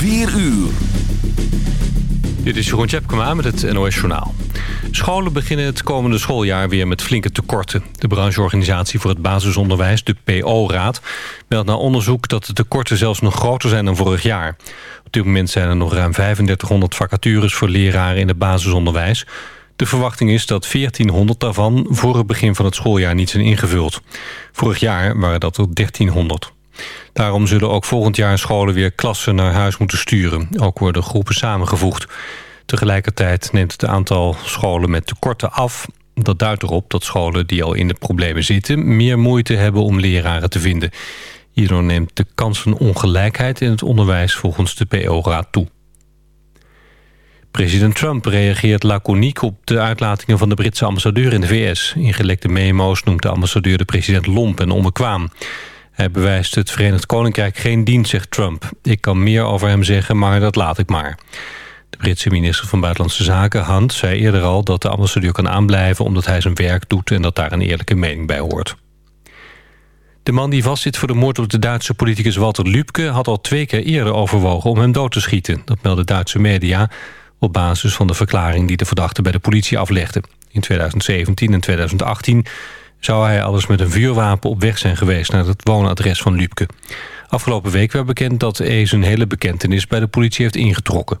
4 uur. Dit is Jeroen Tjepkema met het NOS Journaal. Scholen beginnen het komende schooljaar weer met flinke tekorten. De brancheorganisatie voor het basisonderwijs, de PO-raad... meldt na onderzoek dat de tekorten zelfs nog groter zijn dan vorig jaar. Op dit moment zijn er nog ruim 3500 vacatures voor leraren in het basisonderwijs. De verwachting is dat 1400 daarvan voor het begin van het schooljaar niet zijn ingevuld. Vorig jaar waren dat er 1300. Daarom zullen ook volgend jaar scholen weer klassen naar huis moeten sturen. Ook worden groepen samengevoegd. Tegelijkertijd neemt het aantal scholen met tekorten af. Dat duidt erop dat scholen die al in de problemen zitten... meer moeite hebben om leraren te vinden. Hierdoor neemt de kansenongelijkheid in het onderwijs volgens de PO-raad toe. President Trump reageert laconiek op de uitlatingen van de Britse ambassadeur in de VS. In gelekte memo's noemt de ambassadeur de president lomp en onbekwaam. Hij bewijst het Verenigd Koninkrijk geen dienst, zegt Trump. Ik kan meer over hem zeggen, maar dat laat ik maar. De Britse minister van Buitenlandse Zaken, Hunt, zei eerder al... dat de ambassadeur kan aanblijven omdat hij zijn werk doet... en dat daar een eerlijke mening bij hoort. De man die vastzit voor de moord op de Duitse politicus Walter Lübke... had al twee keer eerder overwogen om hem dood te schieten. Dat melden Duitse media op basis van de verklaring... die de verdachte bij de politie aflegde. In 2017 en 2018 zou hij alles met een vuurwapen op weg zijn geweest... naar het woonadres van Lübke. Afgelopen week werd bekend dat E zijn hele bekentenis bij de politie heeft ingetrokken.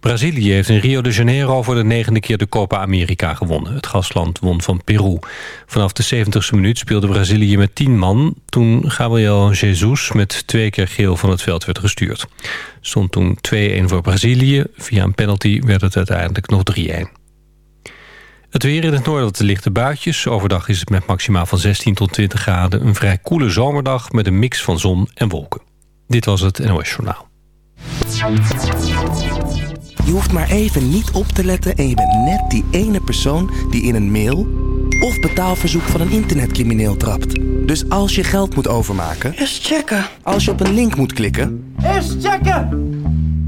Brazilië heeft in Rio de Janeiro voor de negende keer de Copa America gewonnen. Het gastland won van Peru. Vanaf de 70ste minuut speelde Brazilië met 10 man... toen Gabriel Jesus met twee keer geel van het veld werd gestuurd. Stond toen 2-1 voor Brazilië. Via een penalty werd het uiteindelijk nog 3-1. Het weer in het noorden wat lichte buitjes. Overdag is het met maximaal van 16 tot 20 graden... een vrij koele zomerdag met een mix van zon en wolken. Dit was het NOS Journaal. Je hoeft maar even niet op te letten... en je bent net die ene persoon die in een mail... of betaalverzoek van een internetcrimineel trapt. Dus als je geld moet overmaken... Eerst checken. Als je op een link moet klikken... Eerst checken!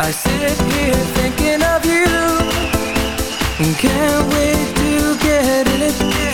I sit here thinking of you. Can't wait to get in it.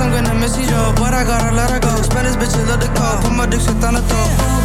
I'm gonna miss you, yo But I gotta let her go Spend Spanish bitch, love the call. Put my dick shit on the toe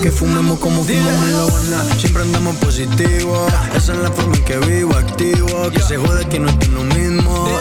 que fumemos como fumamos en la buena. Siempre andamos positivo. Esa es la forma en que vivo, activo. Que se jode que no es lo mismo.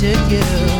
to you.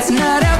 that's not a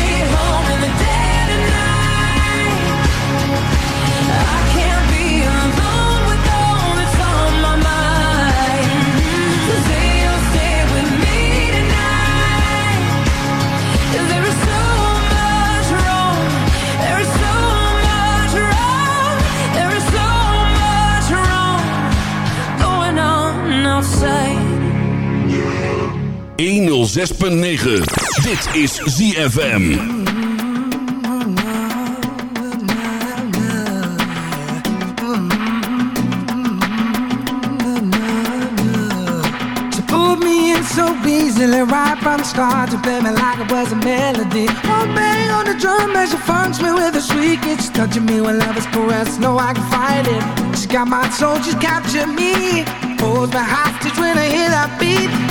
106.9. Dit is ZFM. She pulled me in so easily right from the start to play me like it was a melody. One bang on the drum as she funks me with a shriek. It's touching me when love is caressed. No, I can fight it. She got my soul, she's captured me. Holds me hostage when I hear that beat.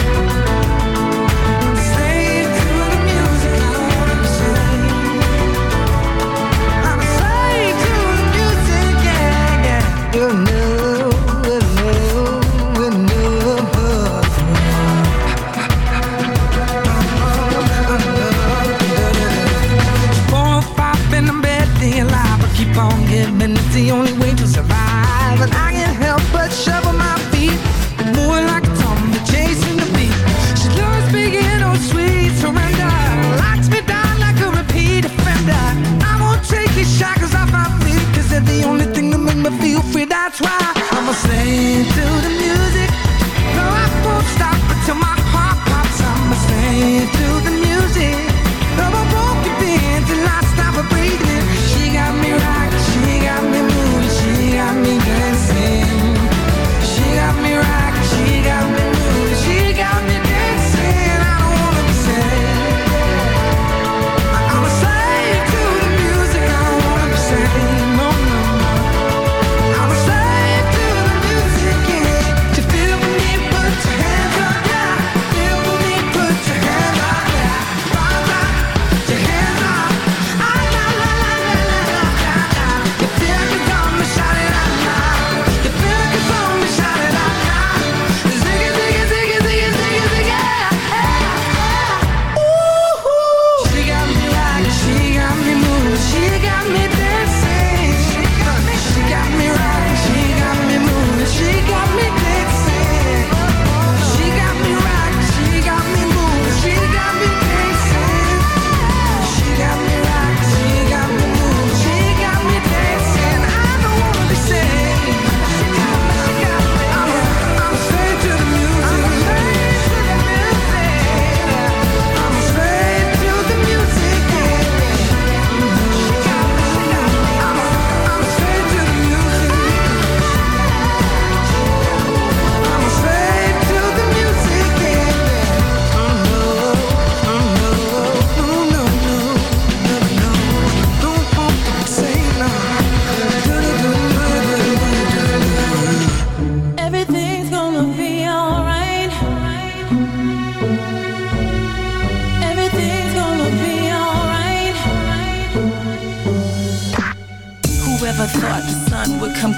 Shovel my feet. More like a chasing the free. That's why I'm a slave to the music. No, I won't stop until my heart pops. I'm a slave to the music.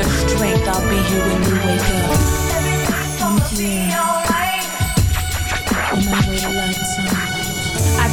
your strength, I'll be here when you wake up.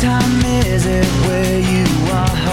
Time is it where you are?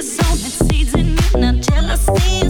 kiss on it, seeds in midnight jealousy.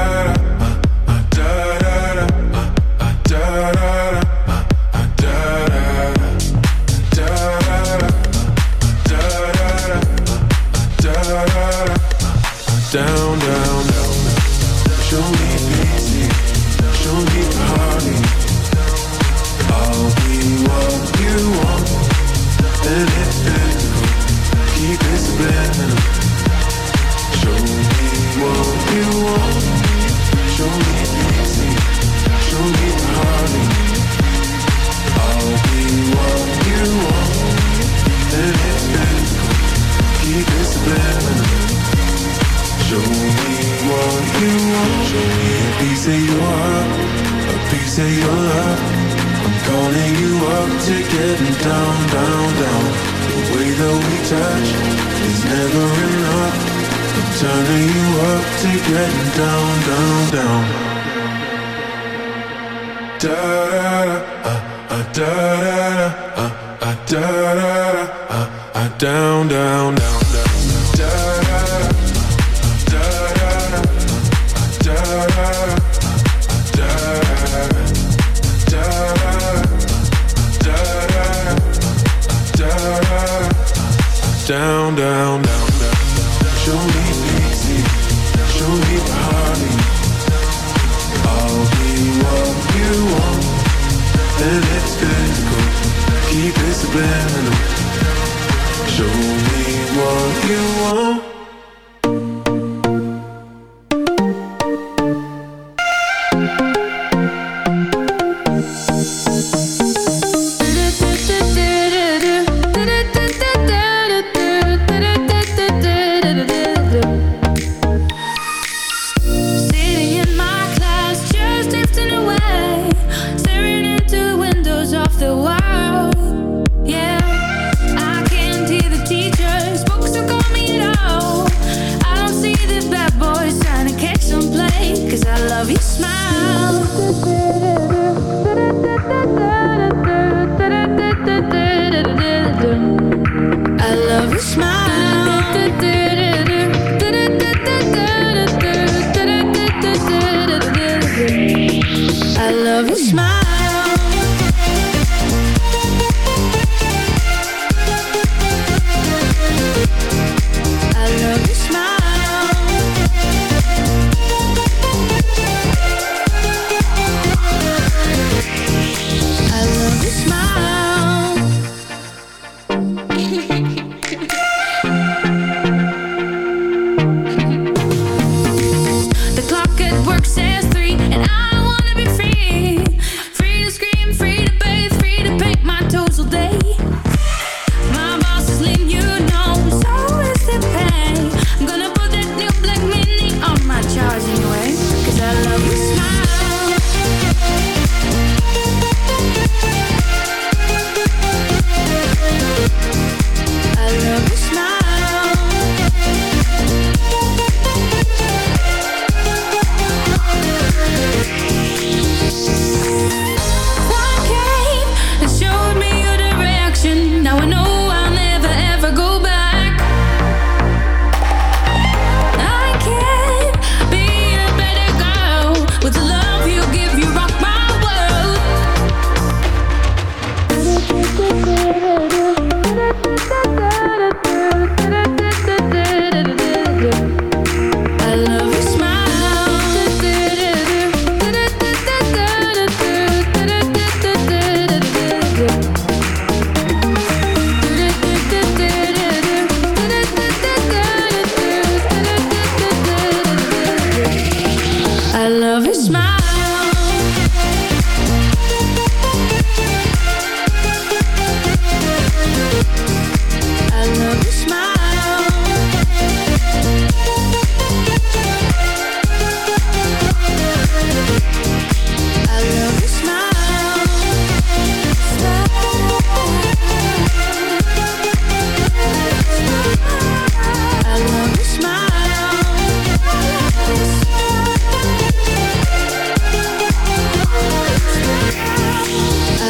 da da da, uh, uh, da da da, uh, uh, da.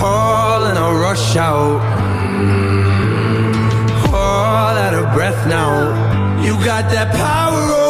call and I rush out. All out of breath now. You got that power oh.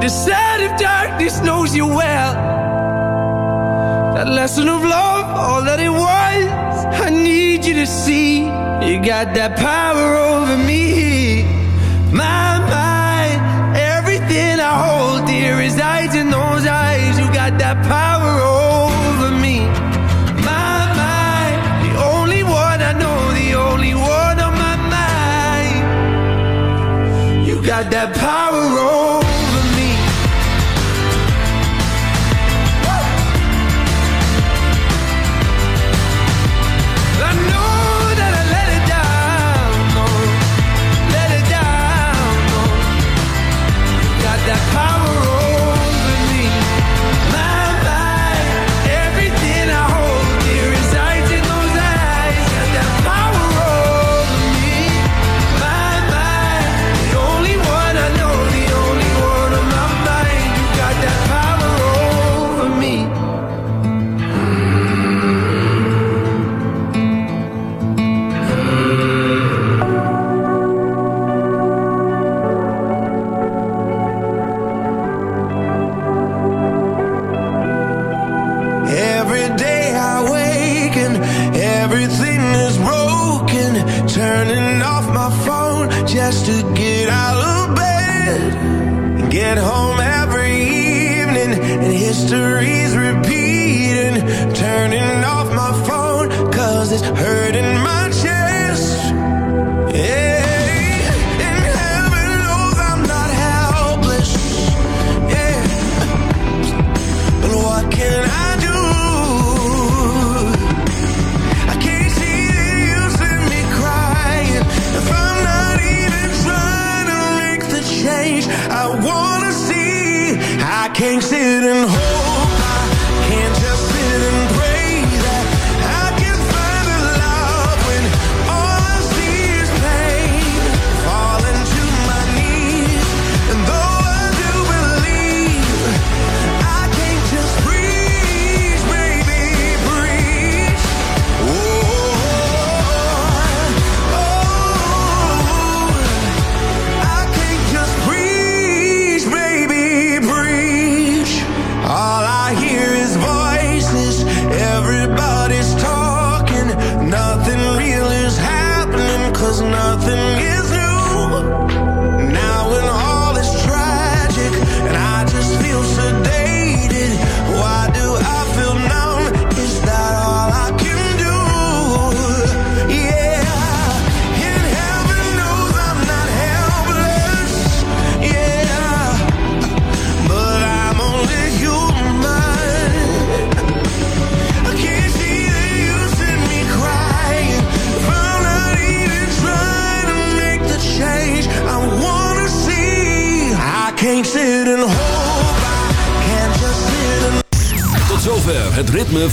the side of darkness knows you well. That lesson of love, all that it was, I need you to see. You got that power over me.